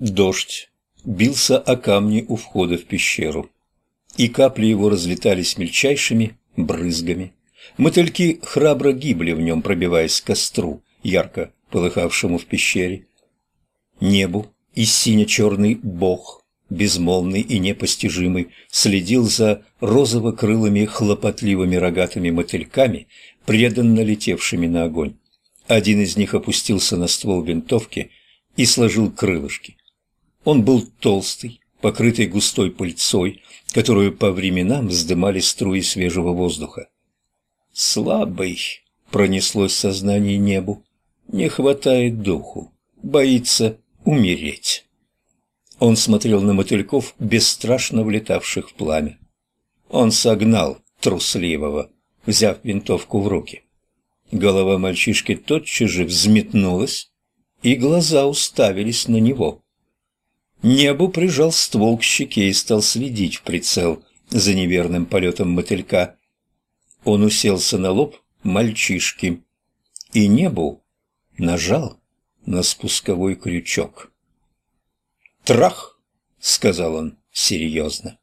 Дождь бился о камни у входа в пещеру, и капли его разлетались мельчайшими брызгами. Мотыльки храбро гибли в нем, пробиваясь к костру, ярко полыхавшему в пещере. Небу и сине-черный бог, безмолвный и непостижимый, следил за розово-крылыми хлопотливыми рогатыми мотыльками, преданно летевшими на огонь. Один из них опустился на ствол винтовки и сложил крылышки. Он был толстый, покрытый густой пыльцой, которую по временам вздымали струи свежего воздуха. «Слабый», — пронеслось сознание небу, — «не хватает духу, боится умереть». Он смотрел на мотыльков, бесстрашно влетавших в пламя. Он согнал трусливого, взяв винтовку в руки. Голова мальчишки тотчас же взметнулась, и глаза уставились на него. Небу прижал ствол к щеке и стал следить в прицел за неверным полетом мотылька. Он уселся на лоб мальчишки, и небу нажал на спусковой крючок. «Трах!» — сказал он серьезно.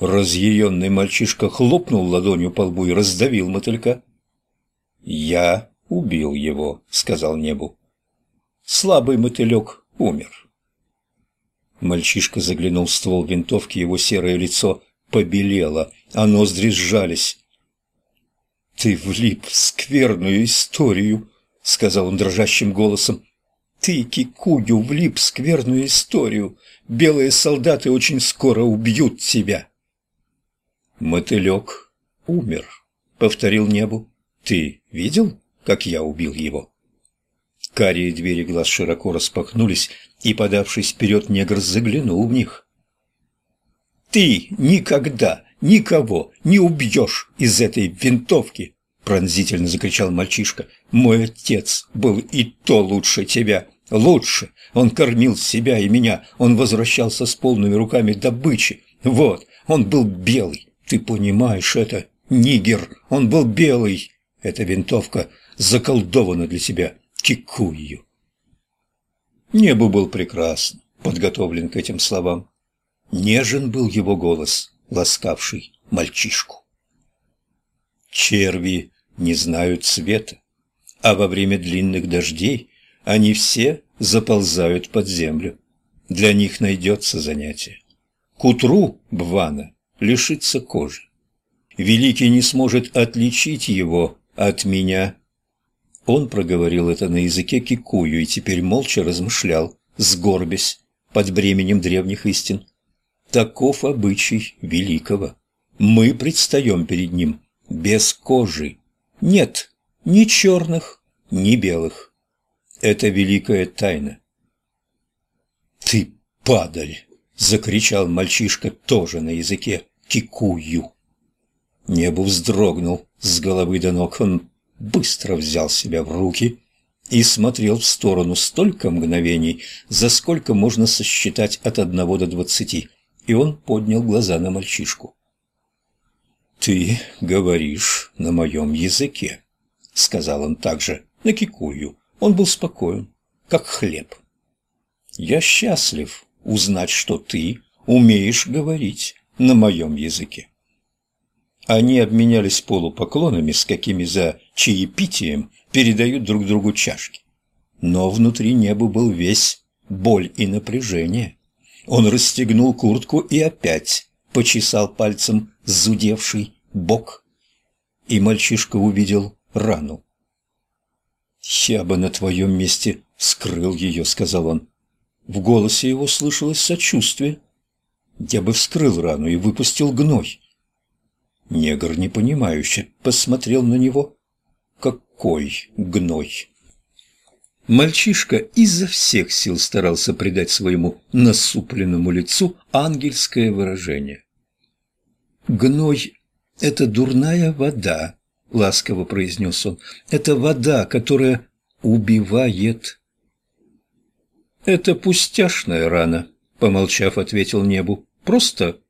Разъяренный мальчишка хлопнул ладонью по лбу и раздавил мотылька. «Я убил его», — сказал небу. «Слабый мотылек умер». Мальчишка заглянул в ствол винтовки, его серое лицо побелело, а ноздри сжались. «Ты влип в скверную историю», — сказал он дрожащим голосом. «Ты, Кикую, влип в скверную историю. Белые солдаты очень скоро убьют тебя». «Мотылек умер», — повторил небу. «Ты видел, как я убил его?» Карие двери глаз широко распахнулись, и, подавшись вперед, негр заглянул в них. «Ты никогда никого не убьешь из этой винтовки!» Пронзительно закричал мальчишка. «Мой отец был и то лучше тебя. Лучше. Он кормил себя и меня. Он возвращался с полными руками добычи. Вот, он был белый. Ты понимаешь это? Нигер. Он был белый. Эта винтовка заколдована для тебя. Кикую». Небо был прекрасно, подготовлен к этим словам. Нежен был его голос, ласкавший мальчишку. Черви не знают цвета, а во время длинных дождей они все заползают под землю. Для них найдется занятие. К утру Бвана лишится кожи. Великий не сможет отличить его от меня. Он проговорил это на языке кикую и теперь молча размышлял, сгорбясь под бременем древних истин. Таков обычай великого. Мы предстаем перед ним без кожи. Нет ни черных, ни белых. Это великая тайна. «Ты падаль!» — закричал мальчишка тоже на языке кикую. Небо вздрогнул с головы до ног. Он быстро взял себя в руки и смотрел в сторону столько мгновений, за сколько можно сосчитать от одного до двадцати, и он поднял глаза на мальчишку. «Ты говоришь на моем языке», — сказал он также на кикую. Он был спокоен, как хлеб. «Я счастлив узнать, что ты умеешь говорить на моем языке». Они обменялись полупоклонами, с какими за чаепитием передают друг другу чашки. Но внутри неба был весь боль и напряжение. Он расстегнул куртку и опять почесал пальцем зудевший бок. И мальчишка увидел рану. «Я бы на твоем месте скрыл ее», — сказал он. В голосе его слышалось сочувствие. «Я бы вскрыл рану и выпустил гной». Негр непонимающе посмотрел на него. «Какой гной!» Мальчишка изо всех сил старался придать своему насупленному лицу ангельское выражение. «Гной — это дурная вода», — ласково произнес он. «Это вода, которая убивает». «Это пустяшная рана», — помолчав, ответил небу. «Просто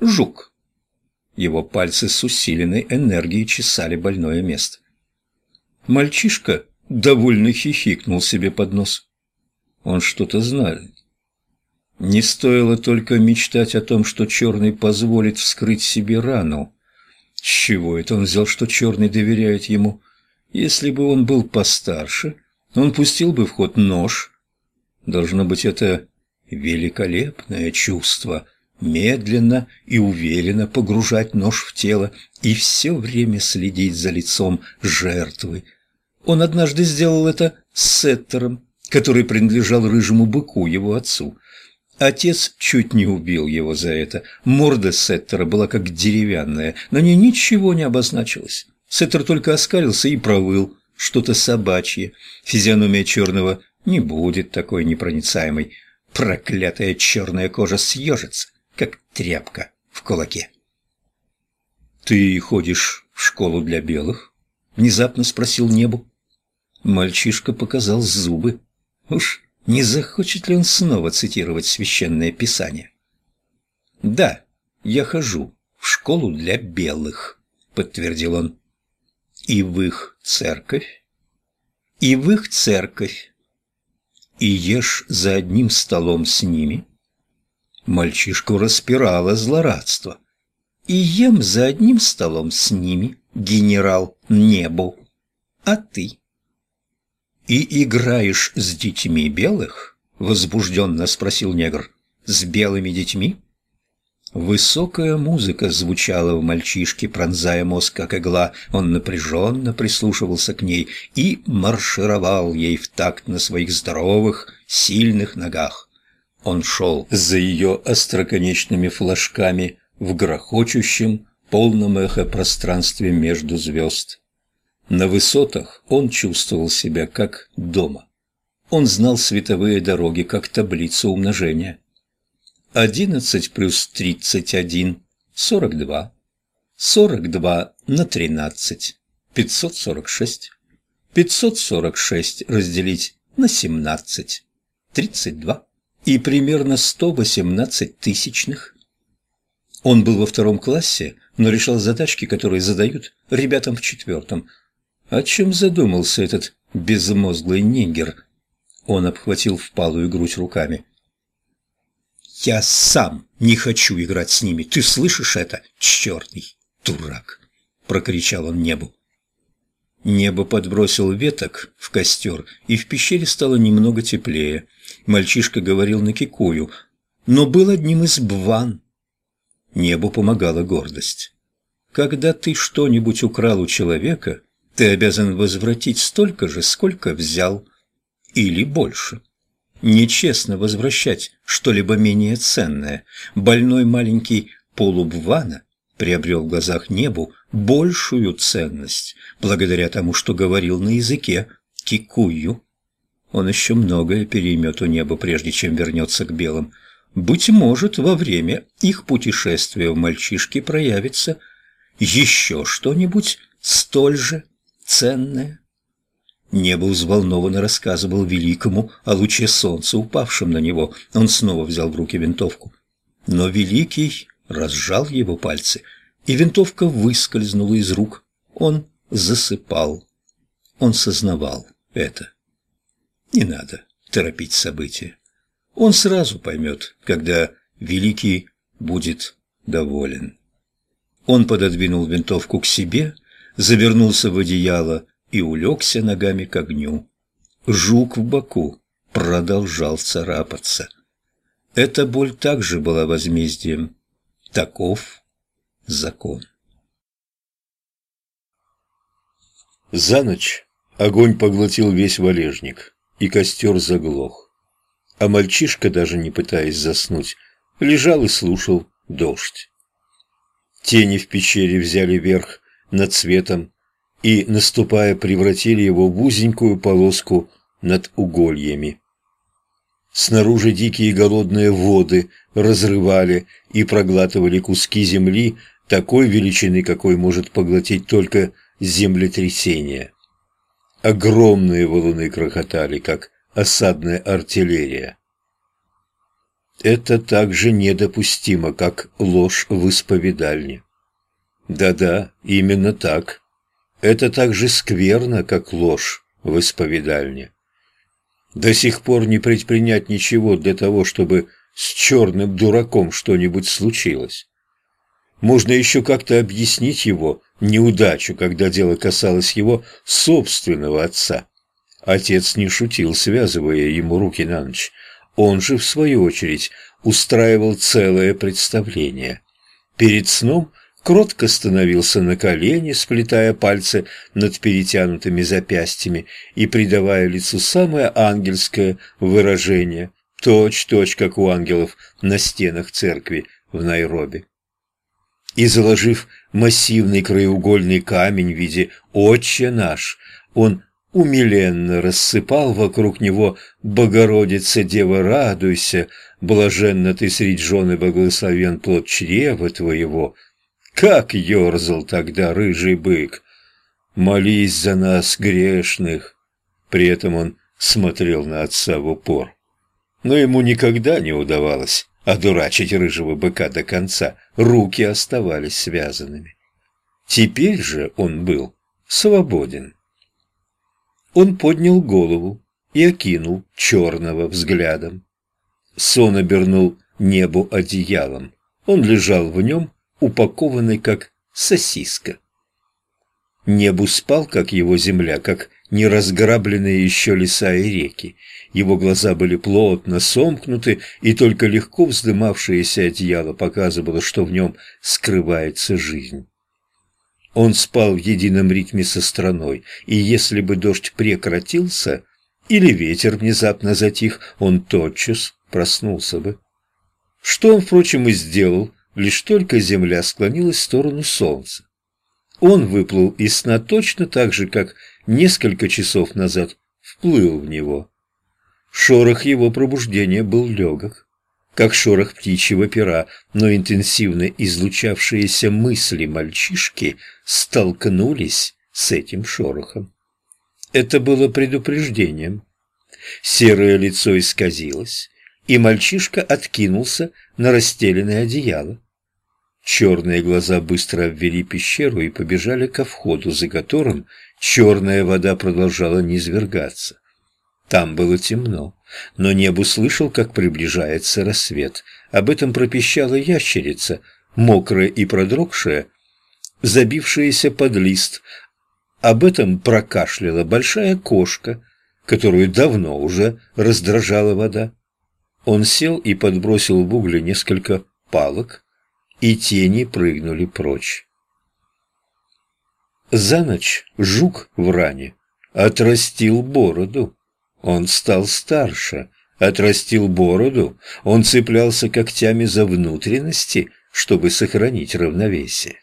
жук». Его пальцы с усиленной энергией чесали больное место. Мальчишка довольно хихикнул себе под нос. Он что-то знает. Не стоило только мечтать о том, что черный позволит вскрыть себе рану. Чего это он взял, что черный доверяет ему? Если бы он был постарше, он пустил бы в ход нож. Должно быть, это великолепное чувство — медленно и уверенно погружать нож в тело и все время следить за лицом жертвы. Он однажды сделал это с Сеттером, который принадлежал рыжему быку, его отцу. Отец чуть не убил его за это. Морда Сеттера была как деревянная, на ней ничего не обозначилось. Сеттер только оскалился и провыл, что-то собачье. Физиономия черного не будет такой непроницаемой. Проклятая черная кожа съежится, как тряпка в кулаке. «Ты ходишь в школу для белых?» — внезапно спросил Небу. Мальчишка показал зубы. Уж не захочет ли он снова цитировать священное писание? «Да, я хожу в школу для белых», — подтвердил он. «И в их церковь?» «И в их церковь». «И ешь за одним столом с ними?» Мальчишку распирало злорадство. «И ем за одним столом с ними, генерал Небу. А ты?» «И играешь с детьми белых?» — возбужденно спросил негр. «С белыми детьми?» Высокая музыка звучала в мальчишке, пронзая мозг, как игла. Он напряженно прислушивался к ней и маршировал ей в такт на своих здоровых, сильных ногах. Он шел за ее остроконечными флажками в грохочущем, полном эхо пространстве между звезд. На высотах он чувствовал себя как дома. Он знал световые дороги как таблицу умножения. 11 плюс 31 – 42. 42 на 13 – 546. 546 разделить на 17 – 32. И примерно 118 тысячных. Он был во втором классе, но решал задачки, которые задают ребятам в четвертом – о чем задумался этот безмозглый нигер? Он обхватил впалую грудь руками. «Я сам не хочу играть с ними. Ты слышишь это, черный дурак?» — прокричал он небу. Небо подбросил веток в костер, и в пещере стало немного теплее. Мальчишка говорил на кикую, но был одним из бван. Небу помогала гордость. Когда ты что-нибудь украл у человека, ты обязан возвратить столько же, сколько взял, или больше. Нечестно возвращать что-либо менее ценное. Больной маленький полубвана приобрел в глазах небу большую ценность, благодаря тому, что говорил на языке кикую. Он еще многое переймет у неба, прежде чем вернется к белым. Быть может, во время их путешествия в мальчишке проявится еще что-нибудь столь же ценное. Небо взволнованно рассказывал Великому о луче солнца, упавшем на него. Он снова взял в руки винтовку. Но Великий разжал его пальцы, и винтовка выскользнула из рук. Он засыпал. Он сознавал это. Не надо торопить события. Он сразу поймет, когда Великий будет доволен. Он пододвинул винтовку к себе завернулся в одеяло и улегся ногами к огню. Жук в боку продолжал царапаться. Эта боль также была возмездием. Таков закон. За ночь огонь поглотил весь валежник, и костер заглох. А мальчишка, даже не пытаясь заснуть, лежал и слушал дождь. Тени в пещере взяли верх над светом и, наступая, превратили его в узенькую полоску над угольями. Снаружи дикие голодные воды разрывали и проглатывали куски земли такой величины, какой может поглотить только землетрясение. Огромные валуны крохотали, как осадная артиллерия. Это также недопустимо, как ложь в исповедальне. Да-да, именно так. Это так же скверно, как ложь в исповедальне. До сих пор не предпринять ничего для того, чтобы с черным дураком что-нибудь случилось. Можно еще как-то объяснить его неудачу, когда дело касалось его собственного отца. Отец не шутил, связывая ему руки на ночь. Он же, в свою очередь, устраивал целое представление. Перед сном кротко становился на колени, сплетая пальцы над перетянутыми запястьями и придавая лицу самое ангельское выражение, точь-точь, как у ангелов на стенах церкви в Найроби. И заложив массивный краеугольный камень в виде «Отче наш», он умиленно рассыпал вокруг него «Богородица, Дева, радуйся, блаженна ты средь жены благословен плод чрева твоего». Как ерзал тогда рыжий бык! «Молись за нас, грешных!» При этом он смотрел на отца в упор. Но ему никогда не удавалось одурачить рыжего быка до конца, руки оставались связанными. Теперь же он был свободен. Он поднял голову и окинул черного взглядом. Сон обернул небу одеялом. Он лежал в нем, упакованный как сосиска. Небу спал, как его земля, как неразграбленные еще леса и реки. Его глаза были плотно сомкнуты, и только легко вздымавшееся одеяло показывало, что в нем скрывается жизнь. Он спал в едином ритме со страной, и если бы дождь прекратился, или ветер внезапно затих, он тотчас проснулся бы. Что он, впрочем, и сделал, лишь только земля склонилась в сторону солнца. Он выплыл из сна точно так же, как несколько часов назад вплыл в него. Шорох его пробуждения был легок, как шорох птичьего пера, но интенсивно излучавшиеся мысли мальчишки столкнулись с этим шорохом. Это было предупреждением. Серое лицо исказилось, и мальчишка откинулся на расстеленное одеяло. Черные глаза быстро обвели пещеру и побежали ко входу, за которым черная вода продолжала низвергаться. Там было темно, но небо слышал, как приближается рассвет. Об этом пропищала ящерица, мокрая и продрогшая, забившаяся под лист. Об этом прокашляла большая кошка, которую давно уже раздражала вода. Он сел и подбросил в угли несколько палок, и тени прыгнули прочь. За ночь жук в ране отрастил бороду. Он стал старше, отрастил бороду, он цеплялся когтями за внутренности, чтобы сохранить равновесие.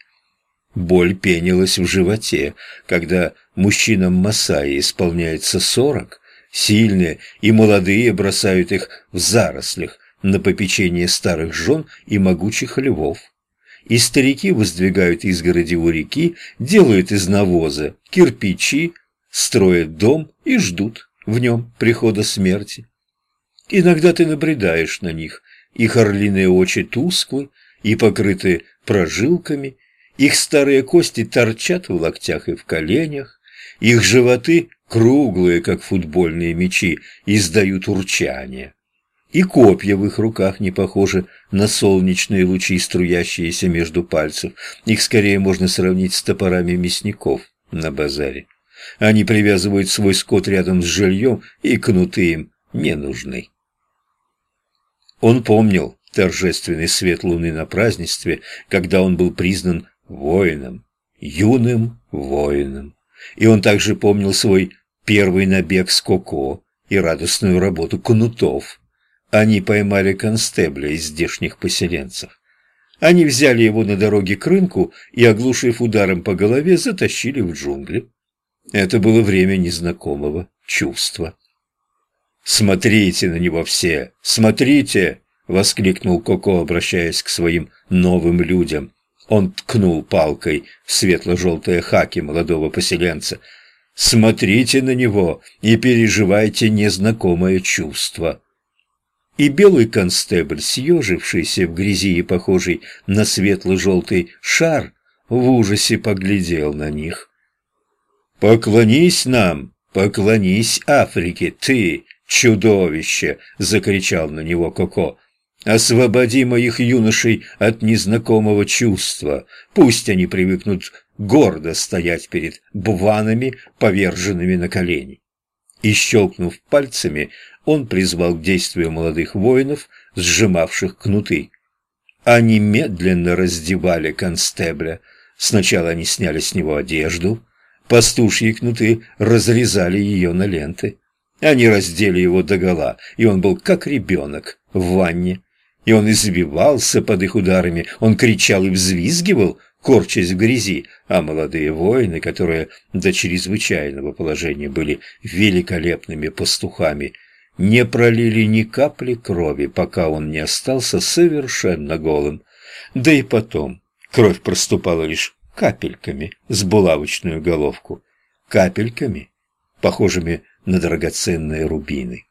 Боль пенилась в животе, когда мужчинам Масаи исполняется сорок, сильные и молодые бросают их в зарослях на попечение старых жен и могучих львов. И старики воздвигают изгороди у реки, делают из навоза кирпичи, строят дом и ждут в нем прихода смерти. Иногда ты набредаешь на них, их орлиные очи тусклы и покрыты прожилками, их старые кости торчат в локтях и в коленях, их животы, круглые, как футбольные мячи, издают урчание. И копья в их руках не похожи на солнечные лучи, струящиеся между пальцев. Их скорее можно сравнить с топорами мясников на базаре. Они привязывают свой скот рядом с жильем, и кнуты им не нужны. Он помнил торжественный свет луны на празднестве, когда он был признан воином, юным воином. И он также помнил свой первый набег с Коко и радостную работу кнутов. Они поймали констебля из здешних поселенцев. Они взяли его на дороге к рынку и, оглушив ударом по голове, затащили в джунгли. Это было время незнакомого чувства. «Смотрите на него все! Смотрите!» — воскликнул Коко, обращаясь к своим новым людям. Он ткнул палкой в светло-желтые хаки молодого поселенца. «Смотрите на него и переживайте незнакомое чувство!» И белый констебль, съежившийся в грязи и похожий на светло-желтый шар, в ужасе поглядел на них. «Поклонись нам, поклонись Африке, ты, чудовище!» — закричал на него Коко. Освободи моих юношей от незнакомого чувства. Пусть они привыкнут гордо стоять перед бванами, поверженными на колени. И, щелкнув пальцами, он призвал к действию молодых воинов, сжимавших кнуты. Они медленно раздевали констебля. Сначала они сняли с него одежду, пастушьи кнуты разрезали ее на ленты. Они раздели его догола, и он был как ребенок в ванне и он извивался под их ударами, он кричал и взвизгивал, корчась в грязи, а молодые воины, которые до чрезвычайного положения были великолепными пастухами, не пролили ни капли крови, пока он не остался совершенно голым. Да и потом кровь проступала лишь капельками с булавочную головку, капельками, похожими на драгоценные рубины.